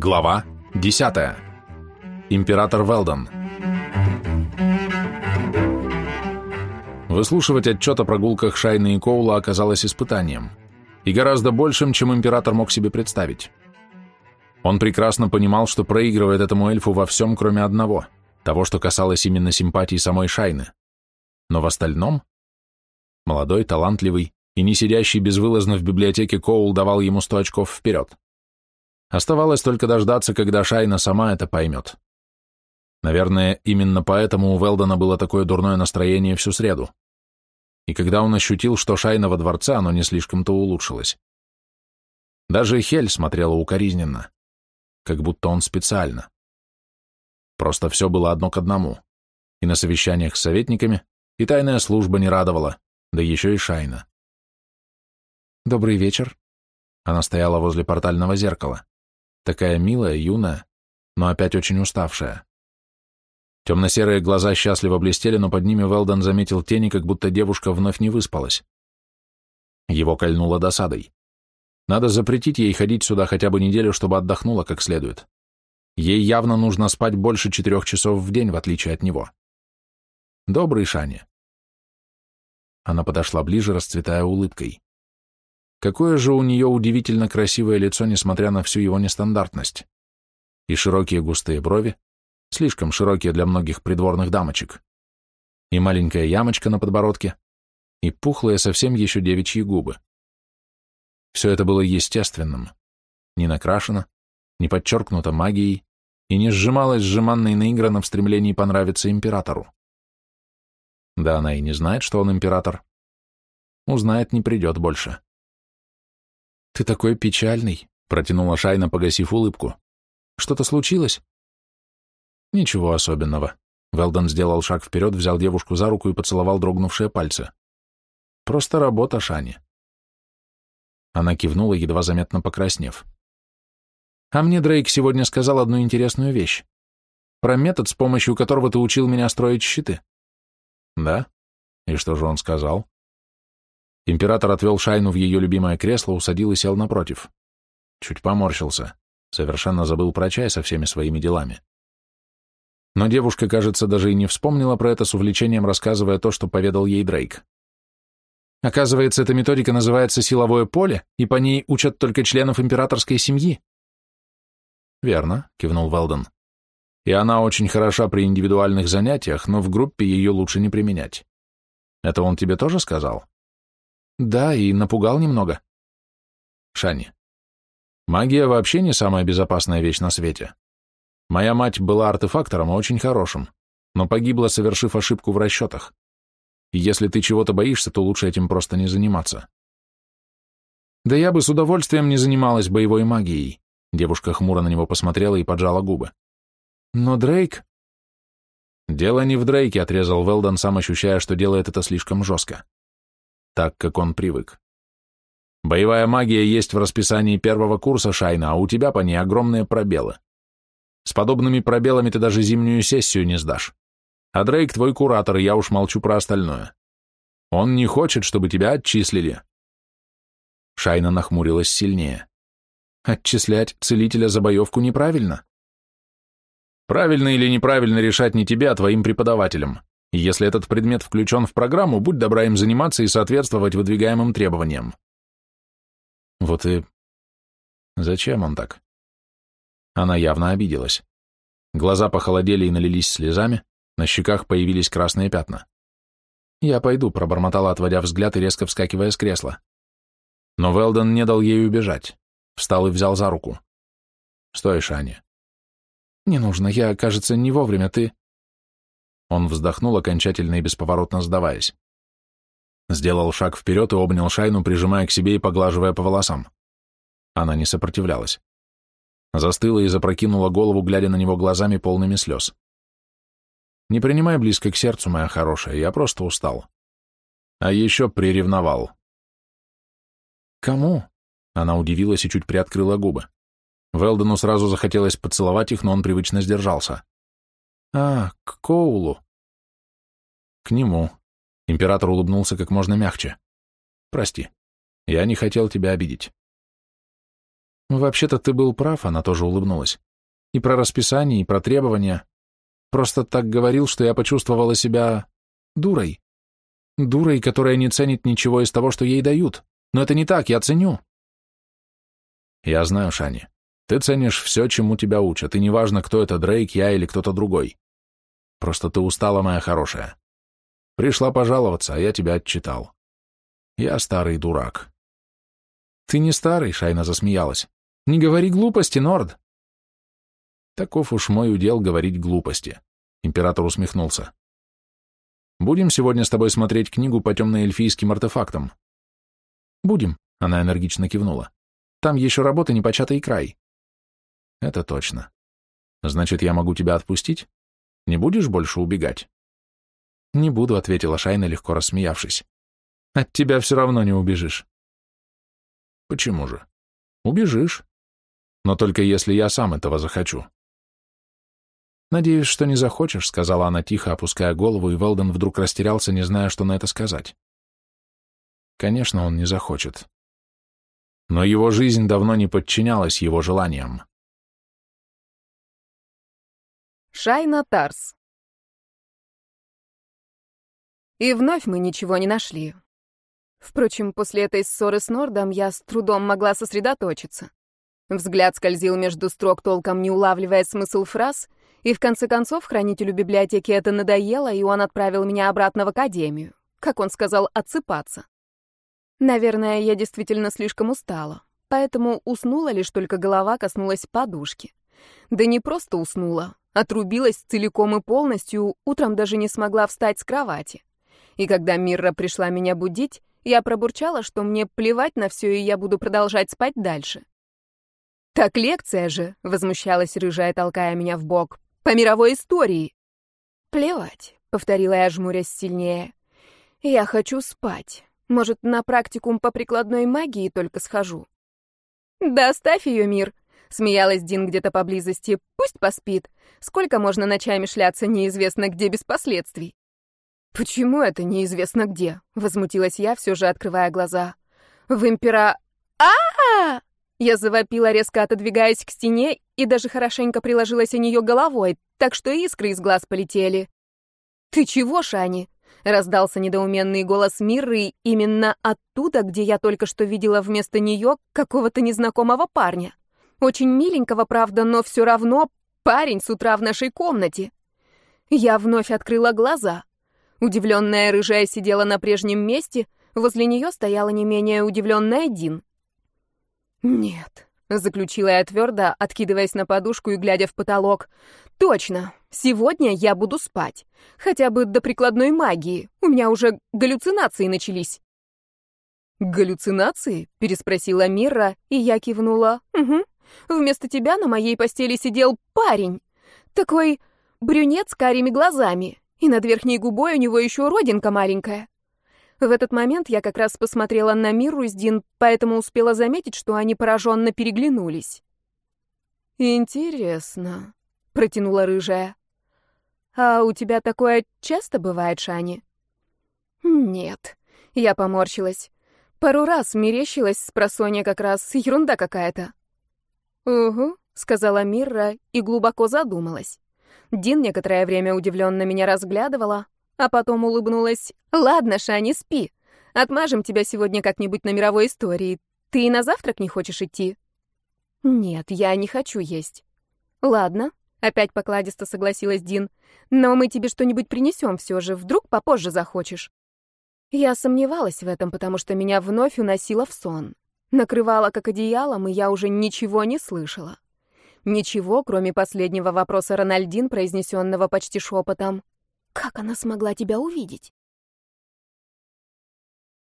Глава 10. Император Велдон. Выслушивать отчет о прогулках Шайны и Коула оказалось испытанием, и гораздо большим, чем император мог себе представить. Он прекрасно понимал, что проигрывает этому эльфу во всем, кроме одного, того, что касалось именно симпатии самой Шайны. Но в остальном молодой, талантливый и не сидящий безвылазно в библиотеке Коул давал ему сто очков вперед. Оставалось только дождаться, когда Шайна сама это поймет. Наверное, именно поэтому у Велдона было такое дурное настроение всю среду. И когда он ощутил, что Шайна во дворце, оно не слишком-то улучшилось. Даже Хель смотрела укоризненно, как будто он специально. Просто все было одно к одному. И на совещаниях с советниками, и тайная служба не радовала, да еще и Шайна. «Добрый вечер». Она стояла возле портального зеркала. Такая милая, юная, но опять очень уставшая. Темно-серые глаза счастливо блестели, но под ними Велдон заметил тени, как будто девушка вновь не выспалась. Его кольнуло досадой. Надо запретить ей ходить сюда хотя бы неделю, чтобы отдохнула как следует. Ей явно нужно спать больше четырех часов в день, в отличие от него. Добрый Шани. Она подошла ближе, расцветая улыбкой. Какое же у нее удивительно красивое лицо, несмотря на всю его нестандартность. И широкие густые брови, слишком широкие для многих придворных дамочек. И маленькая ямочка на подбородке, и пухлые совсем еще девичьи губы. Все это было естественным, не накрашено, не подчеркнуто магией и не сжималось сжиманной наигранно в стремлении понравиться императору. Да она и не знает, что он император. Узнает, не придет больше. «Ты такой печальный», — протянула Шайна, погасив улыбку. «Что-то случилось?» «Ничего особенного». Велдон сделал шаг вперед, взял девушку за руку и поцеловал дрогнувшие пальцы. «Просто работа, Шани». Она кивнула, едва заметно покраснев. «А мне Дрейк сегодня сказал одну интересную вещь. Про метод, с помощью которого ты учил меня строить щиты». «Да? И что же он сказал?» Император отвел Шайну в ее любимое кресло, усадил и сел напротив. Чуть поморщился. Совершенно забыл про чай со всеми своими делами. Но девушка, кажется, даже и не вспомнила про это с увлечением, рассказывая то, что поведал ей Дрейк. Оказывается, эта методика называется «силовое поле», и по ней учат только членов императорской семьи. «Верно», — кивнул Велден. «И она очень хороша при индивидуальных занятиях, но в группе ее лучше не применять. Это он тебе тоже сказал?» Да, и напугал немного. Шани. Магия вообще не самая безопасная вещь на свете. Моя мать была артефактором очень хорошим, но погибла, совершив ошибку в расчетах. Если ты чего-то боишься, то лучше этим просто не заниматься. Да я бы с удовольствием не занималась боевой магией. Девушка хмуро на него посмотрела и поджала губы. Но Дрейк... Дело не в Дрейке, отрезал Велдон, сам ощущая, что делает это слишком жестко так, как он привык. Боевая магия есть в расписании первого курса Шайна, а у тебя по ней огромные пробелы. С подобными пробелами ты даже зимнюю сессию не сдашь. А Дрейк твой куратор, я уж молчу про остальное. Он не хочет, чтобы тебя отчислили. Шайна нахмурилась сильнее. Отчислять целителя за боевку неправильно. Правильно или неправильно решать не тебе, а твоим преподавателям. Если этот предмет включен в программу, будь добра им заниматься и соответствовать выдвигаемым требованиям. Вот и... Зачем он так? Она явно обиделась. Глаза похолодели и налились слезами, на щеках появились красные пятна. «Я пойду», — пробормотала, отводя взгляд и резко вскакивая с кресла. Но Велден не дал ей убежать. Встал и взял за руку. «Стой, Шани». «Не нужно, я, кажется, не вовремя, ты...» Он вздохнул, окончательно и бесповоротно сдаваясь. Сделал шаг вперед и обнял Шайну, прижимая к себе и поглаживая по волосам. Она не сопротивлялась. Застыла и запрокинула голову, глядя на него глазами полными слез. «Не принимай близко к сердцу, моя хорошая, я просто устал. А еще приревновал». «Кому?» Она удивилась и чуть приоткрыла губы. Велдену сразу захотелось поцеловать их, но он привычно сдержался. А, к Коулу. К нему. Император улыбнулся как можно мягче. Прости, я не хотел тебя обидеть. Вообще-то ты был прав, она тоже улыбнулась. И про расписание, и про требования. Просто так говорил, что я почувствовала себя дурой. Дурой, которая не ценит ничего из того, что ей дают. Но это не так, я ценю. Я знаю, Шани. Ты ценишь все, чему тебя учат, и неважно, кто это, Дрейк, я или кто-то другой. Просто ты устала, моя хорошая. Пришла пожаловаться, а я тебя отчитал. Я старый дурак. Ты не старый, Шайна засмеялась. Не говори глупости, Норд. Таков уж мой удел говорить глупости. Император усмехнулся. Будем сегодня с тобой смотреть книгу по темно-эльфийским артефактам. Будем, она энергично кивнула. Там еще работа непочатый край. Это точно. Значит, я могу тебя отпустить? Не будешь больше убегать? Не буду, ответила Шайна, легко рассмеявшись. От тебя все равно не убежишь. Почему же? Убежишь. Но только если я сам этого захочу. «Надеюсь, что не захочешь», — сказала она тихо, опуская голову, и Велден вдруг растерялся, не зная, что на это сказать. Конечно, он не захочет. Но его жизнь давно не подчинялась его желаниям. Шайна Тарс И вновь мы ничего не нашли. Впрочем, после этой ссоры с Нордом я с трудом могла сосредоточиться. Взгляд скользил между строк, толком не улавливая смысл фраз, и в конце концов хранителю библиотеки это надоело, и он отправил меня обратно в академию. Как он сказал, отсыпаться. Наверное, я действительно слишком устала, поэтому уснула лишь только голова коснулась подушки. Да не просто уснула, отрубилась целиком и полностью, утром даже не смогла встать с кровати. И когда Мирра пришла меня будить, я пробурчала, что мне плевать на все, и я буду продолжать спать дальше. «Так лекция же!» — возмущалась рыжая, толкая меня в бок по мировой истории. Плевать, повторила я, жмурясь сильнее. Я хочу спать. Может, на практикум по прикладной магии только схожу. Да оставь ее, мир, смеялась Дин где-то поблизости. Пусть поспит. Сколько можно ночами шляться неизвестно где без последствий? Почему это неизвестно где? возмутилась я, все же открывая глаза. В импера а, -а, -а! Я завопила, резко отодвигаясь к стене, и даже хорошенько приложилась о нее головой, так что искры из глаз полетели. «Ты чего, Шани?» — раздался недоуменный голос Мирры именно оттуда, где я только что видела вместо нее какого-то незнакомого парня. Очень миленького, правда, но все равно парень с утра в нашей комнате. Я вновь открыла глаза. Удивленная рыжая сидела на прежнем месте, возле нее стояла не менее удивленная Дин. «Нет», — заключила я твердо, откидываясь на подушку и глядя в потолок. «Точно, сегодня я буду спать. Хотя бы до прикладной магии. У меня уже галлюцинации начались». «Галлюцинации?» — переспросила Мира, и я кивнула. «Угу. Вместо тебя на моей постели сидел парень. Такой брюнет с карими глазами, и над верхней губой у него еще родинка маленькая. В этот момент я как раз посмотрела на Миру с Дин, поэтому успела заметить, что они пораженно переглянулись. «Интересно», — протянула рыжая. «А у тебя такое часто бывает, Шани?» «Нет», — я поморщилась. Пару раз мерещилась с просонья как раз, ерунда какая-то. «Угу», — сказала Мирра и глубоко задумалась. Дин некоторое время удивленно меня разглядывала, а потом улыбнулась. «Ладно, Шани, спи. Отмажем тебя сегодня как-нибудь на мировой истории. Ты и на завтрак не хочешь идти?» «Нет, я не хочу есть». «Ладно», — опять покладисто согласилась Дин. «Но мы тебе что-нибудь принесем все же, вдруг попозже захочешь». Я сомневалась в этом, потому что меня вновь уносило в сон. Накрывала как одеялом, и я уже ничего не слышала. Ничего, кроме последнего вопроса Рональдин, произнесенного почти шепотом. Как она смогла тебя увидеть?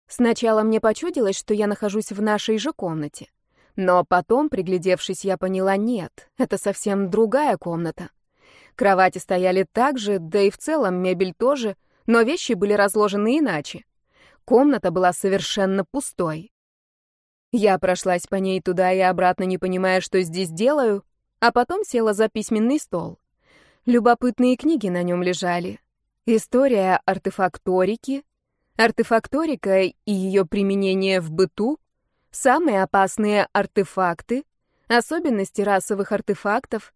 Сначала мне почудилось, что я нахожусь в нашей же комнате. Но потом, приглядевшись, я поняла, нет, это совсем другая комната. Кровати стояли так же, да и в целом мебель тоже, но вещи были разложены иначе. Комната была совершенно пустой. Я прошлась по ней туда и обратно, не понимая, что здесь делаю, а потом села за письменный стол. Любопытные книги на нем лежали, История артефакторики, артефакторика и ее применение в быту, самые опасные артефакты, особенности расовых артефактов,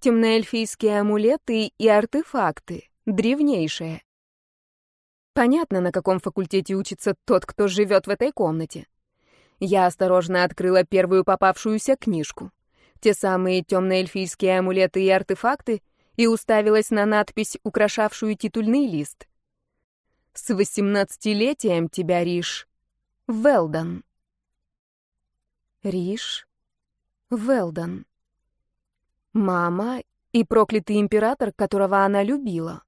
темноэльфийские амулеты и артефакты, древнейшие. Понятно, на каком факультете учится тот, кто живет в этой комнате. Я осторожно открыла первую попавшуюся книжку. Те самые темноэльфийские амулеты и артефакты, и уставилась на надпись, украшавшую титульный лист. «С восемнадцатилетием тебя, Риш. Велдон». Риш. Велдон. Мама и проклятый император, которого она любила.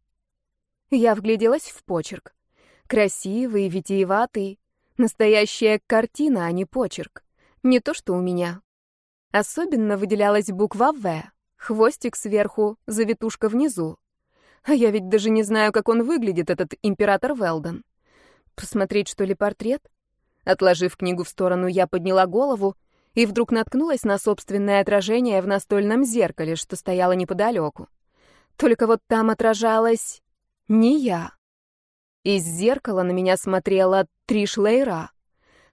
Я вгляделась в почерк. Красивый, витиеватый. Настоящая картина, а не почерк. Не то, что у меня. Особенно выделялась буква «В». Хвостик сверху, завитушка внизу. А я ведь даже не знаю, как он выглядит, этот император Велдон. Посмотреть, что ли, портрет? Отложив книгу в сторону, я подняла голову и вдруг наткнулась на собственное отражение в настольном зеркале, что стояло неподалеку. Только вот там отражалась не я. Из зеркала на меня смотрела Триш Лейра,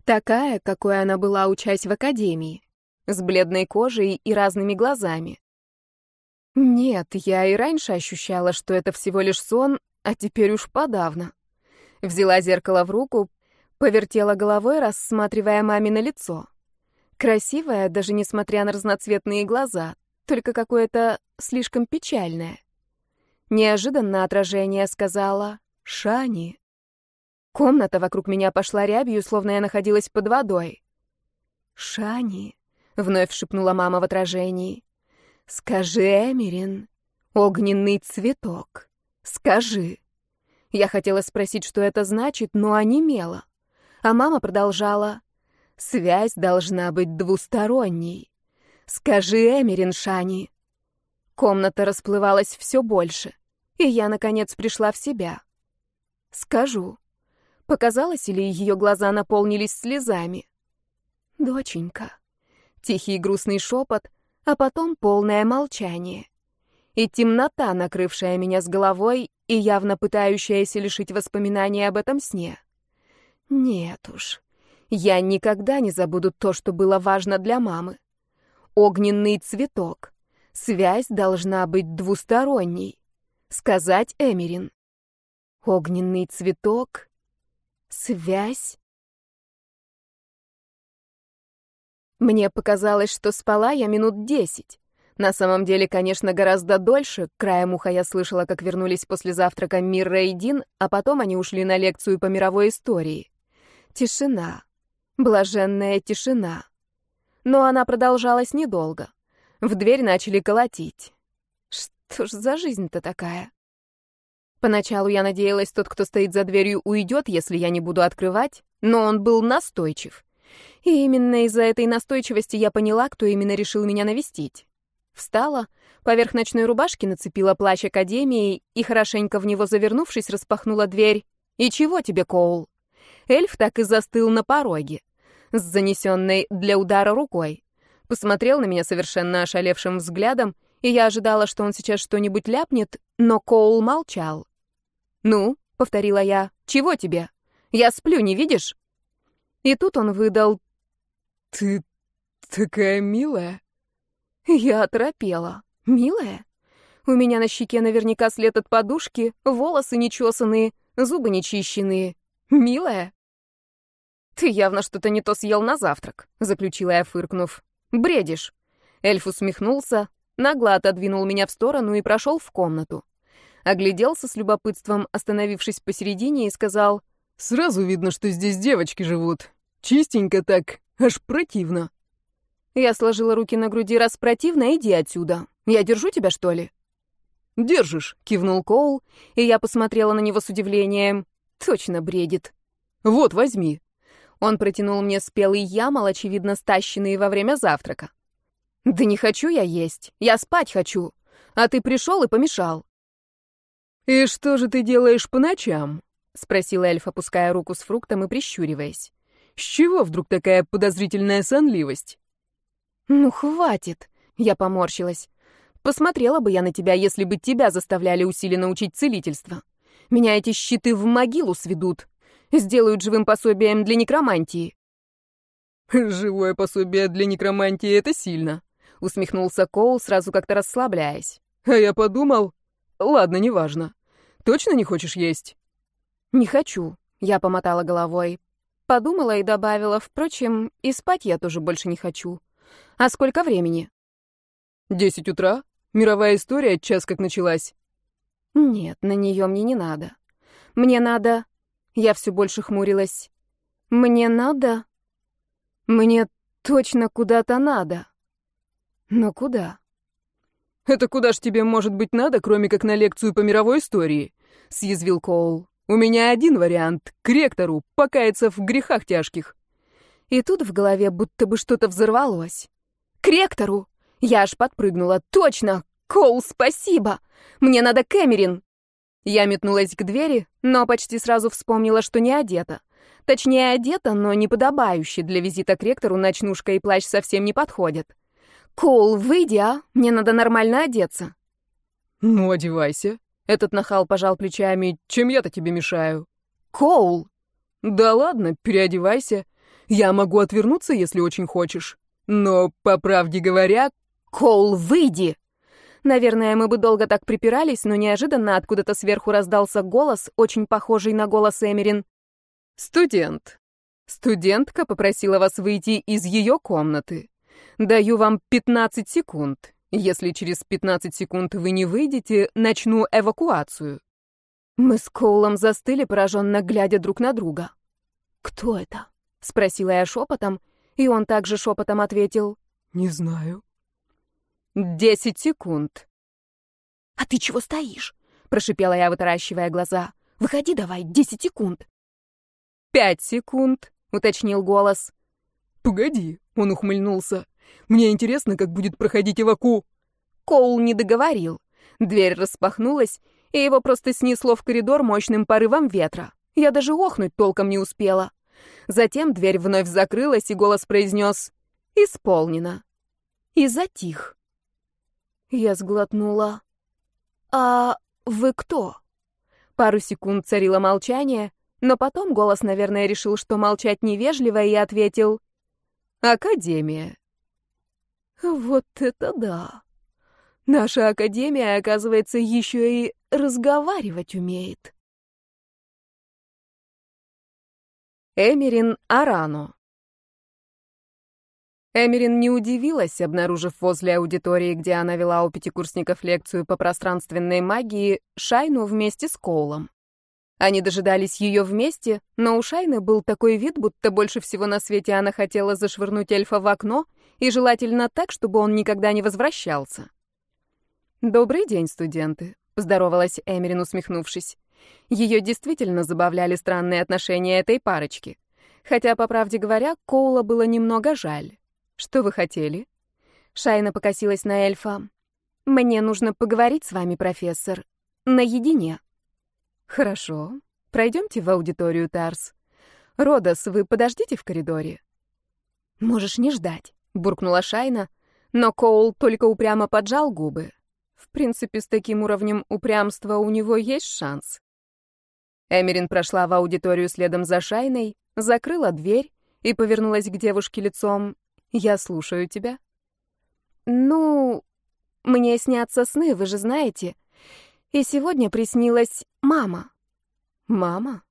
такая, какой она была, учась в академии, с бледной кожей и разными глазами. Нет, я и раньше ощущала, что это всего лишь сон, а теперь уж подавно. Взяла зеркало в руку, повертела головой, рассматривая мамино лицо. Красивая, даже несмотря на разноцветные глаза, только какое-то слишком печальное. Неожиданно отражение сказала «Шани». Комната вокруг меня пошла рябью, словно я находилась под водой. «Шани», — вновь шепнула мама в отражении, — «скажи, Эмерин, огненный цветок, скажи». Я хотела спросить, что это значит, но онемела. А мама продолжала. Связь должна быть двусторонней. Скажи, Эмерин Шани. Комната расплывалась все больше, и я, наконец, пришла в себя. Скажу. Показалось, или ее глаза наполнились слезами? Доченька. Тихий грустный шепот, а потом полное молчание. И темнота, накрывшая меня с головой и явно пытающаяся лишить воспоминаний об этом сне. Нет уж, я никогда не забуду то, что было важно для мамы. Огненный цветок. Связь должна быть двусторонней. Сказать Эмерин. Огненный цветок. Связь. Мне показалось, что спала я минут десять. На самом деле, конечно, гораздо дольше. Краем уха я слышала, как вернулись после завтрака Мир и Дин, а потом они ушли на лекцию по мировой истории. Тишина. Блаженная тишина. Но она продолжалась недолго. В дверь начали колотить. Что ж за жизнь-то такая? Поначалу я надеялась, тот, кто стоит за дверью, уйдет, если я не буду открывать, но он был настойчив. И именно из-за этой настойчивости я поняла, кто именно решил меня навестить. Встала, поверх ночной рубашки нацепила плащ Академии и, хорошенько в него завернувшись, распахнула дверь. «И чего тебе, Коул?» Эльф так и застыл на пороге с занесенной для удара рукой. Посмотрел на меня совершенно ошалевшим взглядом, и я ожидала, что он сейчас что-нибудь ляпнет, но Коул молчал. «Ну», — повторила я, — «чего тебе? Я сплю, не видишь?» И тут он выдал «Ты такая милая». Я оторопела. «Милая?» У меня на щеке наверняка след от подушки, волосы нечесанные, зубы нечищенные. Милая? «Ты явно что-то не то съел на завтрак», — заключила я, фыркнув. «Бредишь». Эльф усмехнулся, нагло отодвинул меня в сторону и прошел в комнату. Огляделся с любопытством, остановившись посередине, и сказал, «Сразу видно, что здесь девочки живут. Чистенько так, аж противно». Я сложила руки на груди, раз противно, иди отсюда. Я держу тебя, что ли? «Держишь», — кивнул Коул, и я посмотрела на него с удивлением. Точно бредит. «Вот, возьми». Он протянул мне спелый ямал, очевидно, стащенный во время завтрака. «Да не хочу я есть, я спать хочу. А ты пришел и помешал». «И что же ты делаешь по ночам?» — спросил эльф, опуская руку с фруктом и прищуриваясь. «С чего вдруг такая подозрительная сонливость?» «Ну, хватит!» — я поморщилась. «Посмотрела бы я на тебя, если бы тебя заставляли усиленно учить целительство. Меня эти щиты в могилу сведут, Сделают живым пособием для некромантии. Живое пособие для некромантии — это сильно. усмехнулся Коул, сразу как-то расслабляясь. А я подумал... Ладно, неважно. Точно не хочешь есть? Не хочу, я помотала головой. Подумала и добавила, впрочем, и спать я тоже больше не хочу. А сколько времени? Десять утра? Мировая история, час как началась. Нет, на нее мне не надо. Мне надо... Я все больше хмурилась. Мне надо... Мне точно куда-то надо. Но куда? «Это куда ж тебе, может быть, надо, кроме как на лекцию по мировой истории?» — съязвил Коул. «У меня один вариант — к ректору, покаяться в грехах тяжких». И тут в голове будто бы что-то взорвалось. «К ректору!» Я аж подпрыгнула. «Точно! Коул, спасибо! Мне надо Кэмерин!» Я метнулась к двери, но почти сразу вспомнила, что не одета. Точнее, одета, но не подобающе. Для визита к ректору ночнушка и плащ совсем не подходят. «Коул, выйди, а? Мне надо нормально одеться». «Ну, одевайся». Этот нахал пожал плечами. «Чем я-то тебе мешаю?» «Коул!» «Да ладно, переодевайся. Я могу отвернуться, если очень хочешь. Но, по правде говоря...» «Коул, выйди!» Наверное, мы бы долго так припирались, но неожиданно откуда-то сверху раздался голос, очень похожий на голос Эмерин. «Студент. Студентка попросила вас выйти из ее комнаты. Даю вам 15 секунд. Если через 15 секунд вы не выйдете, начну эвакуацию». Мы с Коулом застыли, пораженно глядя друг на друга. «Кто это?» — спросила я шепотом, и он также шепотом ответил. «Не знаю». «Десять секунд». «А ты чего стоишь?» — прошипела я, вытаращивая глаза. «Выходи давай, десять секунд». «Пять секунд», — уточнил голос. «Погоди», — он ухмыльнулся. «Мне интересно, как будет проходить эваку...» Коул не договорил. Дверь распахнулась, и его просто снесло в коридор мощным порывом ветра. Я даже охнуть толком не успела. Затем дверь вновь закрылась, и голос произнес «Исполнено». И затих. Я сглотнула. «А вы кто?» Пару секунд царило молчание, но потом голос, наверное, решил, что молчать невежливо, и ответил «Академия». Вот это да! Наша Академия, оказывается, еще и разговаривать умеет. Эмерин Арано Эмерин не удивилась, обнаружив возле аудитории, где она вела у пятикурсников лекцию по пространственной магии, Шайну вместе с Коулом. Они дожидались ее вместе, но у Шайны был такой вид, будто больше всего на свете она хотела зашвырнуть эльфа в окно, и желательно так, чтобы он никогда не возвращался. «Добрый день, студенты», — поздоровалась Эмерин, усмехнувшись. Ее действительно забавляли странные отношения этой парочки. Хотя, по правде говоря, Коула было немного жаль. «Что вы хотели?» Шайна покосилась на эльфа. «Мне нужно поговорить с вами, профессор. Наедине». «Хорошо. Пройдемте в аудиторию, Тарс. Родос, вы подождите в коридоре». «Можешь не ждать», — буркнула Шайна, но Коул только упрямо поджал губы. В принципе, с таким уровнем упрямства у него есть шанс. Эмерин прошла в аудиторию следом за Шайной, закрыла дверь и повернулась к девушке лицом. «Я слушаю тебя». «Ну, мне снятся сны, вы же знаете. И сегодня приснилась мама. Мама?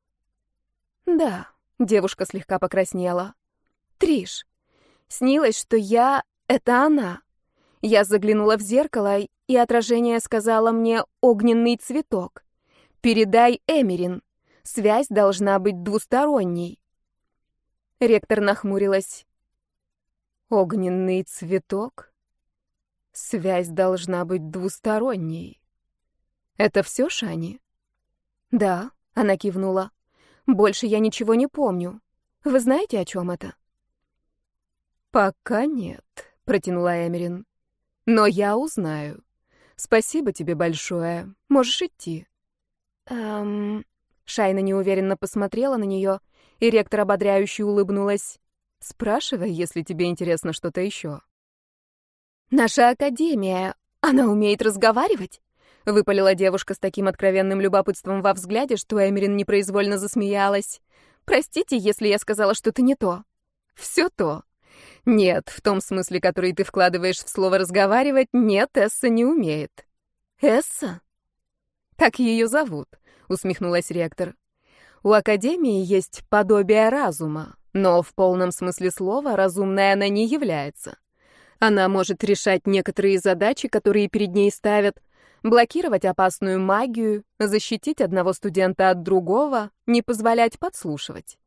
Да, девушка слегка покраснела. Триш. Снилось, что я — это она. Я заглянула в зеркало, и отражение сказала мне «огненный цветок». «Передай Эмерин. Связь должна быть двусторонней». Ректор нахмурилась. «Огненный цветок? Связь должна быть двусторонней». «Это все, Шани?» «Да», — она кивнула. «Больше я ничего не помню. Вы знаете, о чем это?» «Пока нет», — протянула Эмерин. «Но я узнаю. Спасибо тебе большое. Можешь идти». «Эм...» Шайна неуверенно посмотрела на нее, и ректор ободряюще улыбнулась. «Спрашивай, если тебе интересно что-то еще». «Наша академия, она умеет разговаривать?» — выпалила девушка с таким откровенным любопытством во взгляде, что Эмерин непроизвольно засмеялась. «Простите, если я сказала что-то не то». «Все то. Нет, в том смысле, который ты вкладываешь в слово «разговаривать», нет, Эсса не умеет. Эсса? Так ее зовут, усмехнулась ректор. У Академии есть подобие разума, но в полном смысле слова разумной она не является. Она может решать некоторые задачи, которые перед ней ставят, блокировать опасную магию, защитить одного студента от другого, не позволять подслушивать.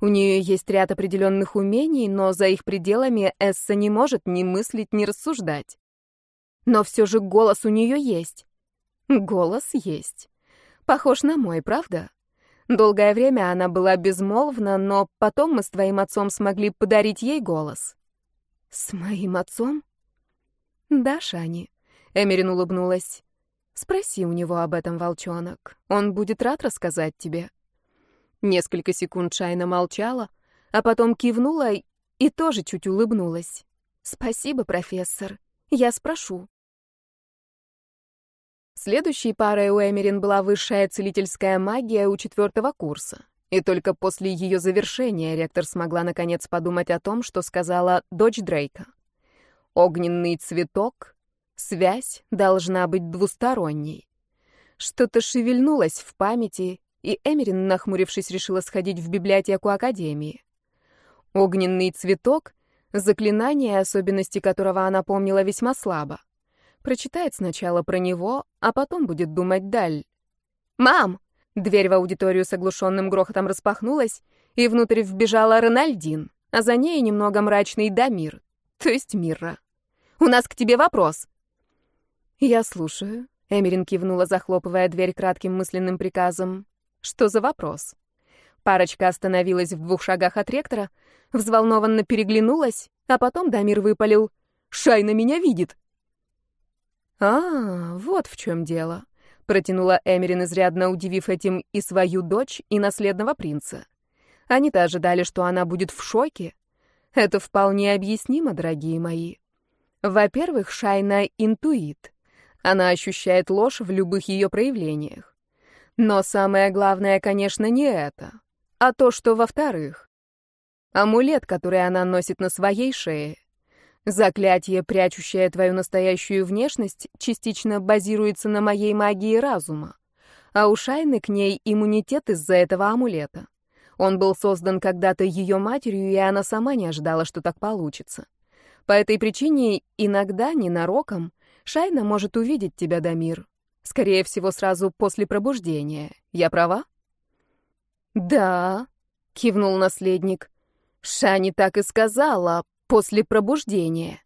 У нее есть ряд определенных умений, но за их пределами Эсса не может ни мыслить, ни рассуждать. Но все же голос у нее есть. Голос есть. Похож на мой, правда? Долгое время она была безмолвна, но потом мы с твоим отцом смогли подарить ей голос. «С моим отцом?» «Да, Шани», — Эмерин улыбнулась. «Спроси у него об этом, волчонок. Он будет рад рассказать тебе». Несколько секунд Шайна молчала, а потом кивнула и тоже чуть улыбнулась. «Спасибо, профессор. Я спрошу». Следующей парой у Эмерин была высшая целительская магия у четвертого курса. И только после ее завершения ректор смогла наконец подумать о том, что сказала дочь Дрейка. Огненный цветок, связь должна быть двусторонней. Что-то шевельнулось в памяти, и Эмерин, нахмурившись, решила сходить в библиотеку Академии. Огненный цветок — заклинание, особенности которого она помнила весьма слабо. Прочитает сначала про него, а потом будет думать даль. «Мам!» Дверь в аудиторию с оглушенным грохотом распахнулась, и внутрь вбежала Рональдин, а за ней немного мрачный Дамир, то есть Мирра. «У нас к тебе вопрос». «Я слушаю», — Эмерин кивнула, захлопывая дверь кратким мысленным приказом. «Что за вопрос?» Парочка остановилась в двух шагах от ректора, взволнованно переглянулась, а потом Дамир выпалил. «Шайна меня видит!» «А, вот в чем дело», протянула Эмерин, изрядно удивив этим и свою дочь, и наследного принца. Они-то ожидали, что она будет в шоке. Это вполне объяснимо, дорогие мои. Во-первых, Шайна интуит. Она ощущает ложь в любых ее проявлениях. Но самое главное, конечно, не это, а то, что во-вторых. Амулет, который она носит на своей шее, Заклятие, прячущее твою настоящую внешность, частично базируется на моей магии разума. А у Шайны к ней иммунитет из-за этого амулета. Он был создан когда-то ее матерью, и она сама не ожидала, что так получится. По этой причине иногда, ненароком, Шайна может увидеть тебя, Дамир. Скорее всего, сразу после пробуждения. Я права? «Да», — кивнул наследник. «Шани так и сказала, после пробуждения.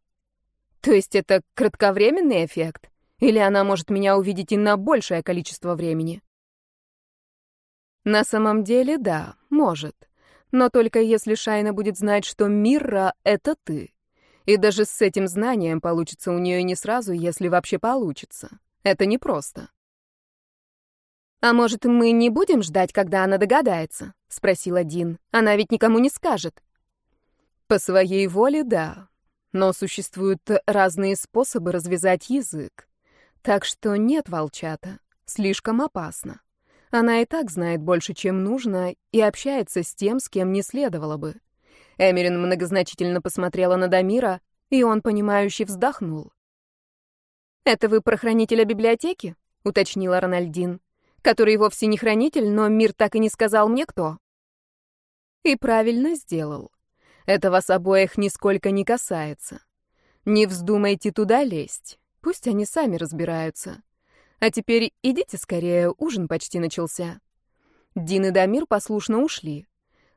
То есть это кратковременный эффект? Или она может меня увидеть и на большее количество времени? На самом деле, да, может. Но только если Шайна будет знать, что Мирра — это ты. И даже с этим знанием получится у нее не сразу, если вообще получится. Это непросто. «А может, мы не будем ждать, когда она догадается?» — спросила Дин. «Она ведь никому не скажет». По своей воле, да. Но существуют разные способы развязать язык. Так что нет, волчата, слишком опасно. Она и так знает больше, чем нужно, и общается с тем, с кем не следовало бы. Эмерин многозначительно посмотрела на Дамира, и он, понимающе вздохнул. «Это вы про хранителя библиотеки?» — уточнила Рональдин. «Который вовсе не хранитель, но мир так и не сказал мне, кто». И правильно сделал. Это вас обоих нисколько не касается. Не вздумайте туда лезть. Пусть они сами разбираются. А теперь идите скорее, ужин почти начался. Дин и Дамир послушно ушли,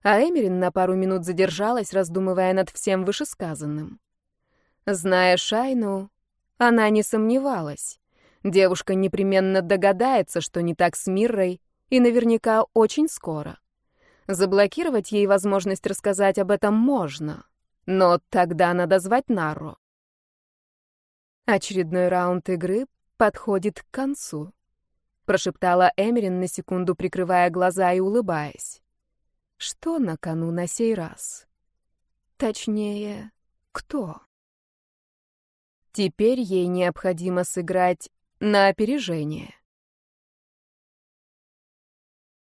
а Эмерин на пару минут задержалась, раздумывая над всем вышесказанным. Зная Шайну, она не сомневалась. Девушка непременно догадается, что не так с Миррой, и наверняка очень скоро. Заблокировать ей возможность рассказать об этом можно, но тогда надо звать Нару. Очередной раунд игры подходит к концу, прошептала Эмерин на секунду, прикрывая глаза и улыбаясь. Что на кону на сей раз? Точнее, кто? Теперь ей необходимо сыграть на опережение.